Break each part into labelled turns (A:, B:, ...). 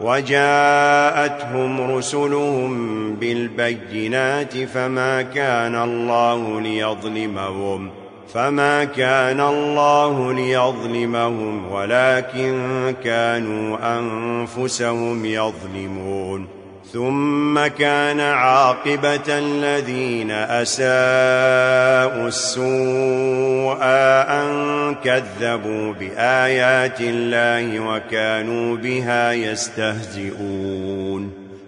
A: وجاءتهم رسلهم بالبينات فما كان الله ليظلمهم فما كان الله ليظلمهم ولكن كانوا أنفسهم يظلمون. ثم كان عاقبة الذين أساءوا السوء أن كذبوا بآيات الله وكانوا بها يستهزئون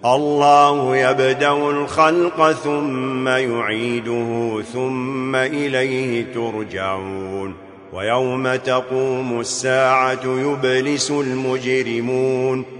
A: الله يبدأ الخلق ثم يعيده ثم إليه ترجعون ويوم تقوم الساعة يبلس المجرمون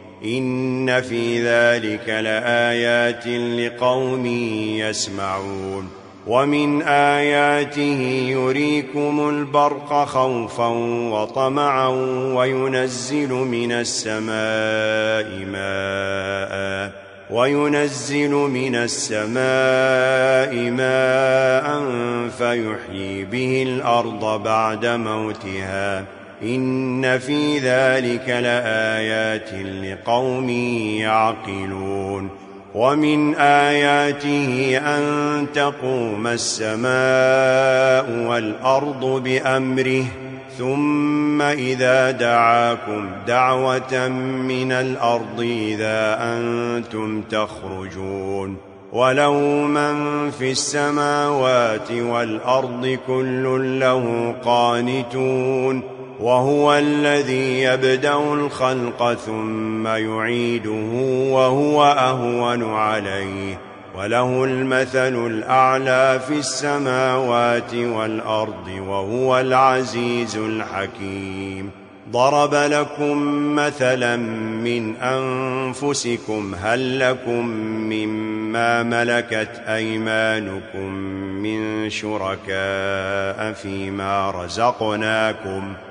A: إن في ذلك لآيات لقوم يسمعون ومن آياته يريكم البرق خوفا وطمعا وينزل من السماء ماءً وَيُنَزِّلُ مِنَ السَّمَاءِ مَاءً فَيُحْيِي بِهِ الْأَرْضَ بَعْدَ مَوْتِهَا إن في ذلك لآيات لقوم يعقلون ومن آياته أن تقوم السماء والأرض بأمره ثم إذا دعاكم دعوة من الأرض إذا أنتم تخرجون ولو من في السماوات والأرض كل له قانتون وهو الذي يبدأ الخلق ثم يعيده وهو أهون عليه وله المثل الأعلى في السماوات والأرض وهو العزيز الحكيم ضرب لكم مثلا من أنفسكم هل لكم مما ملكت أيمانكم من شركاء فيما رزقناكم ؟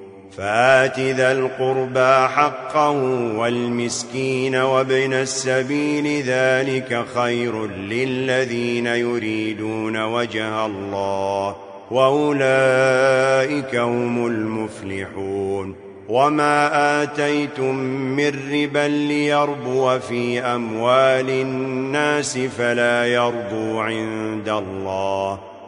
A: فآت ذا القربى حقا والمسكين وابن السبيل ذلك خير للذين يريدون وجه الله وأولئك هم المفلحون وما آتيتم من ربا ليربو في أموال الناس فلا يربو عند الله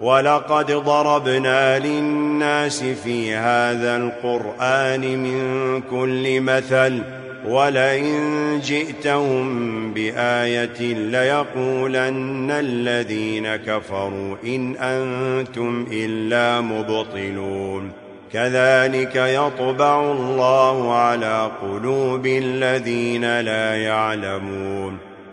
A: وَلَقَدْ ضَرَبْنَا لِلنَّاسِ فِي هَذَا الْقُرْآنِ مِنْ كُلِّ مَثَلٍ وَلَئِنْ جِئْتَهُمْ بِآيَةٍ لَيَقُولَنَّ الَّذِينَ كَفَرُوا إِنْ أَنْتُمْ إِلَّا مُبْطِلُونَ. كَذَلِكَ يَطْبَعُ اللَّهُ عَلَى قُلُوبِ الَّذِينَ لَا يَعْلَمُونَ.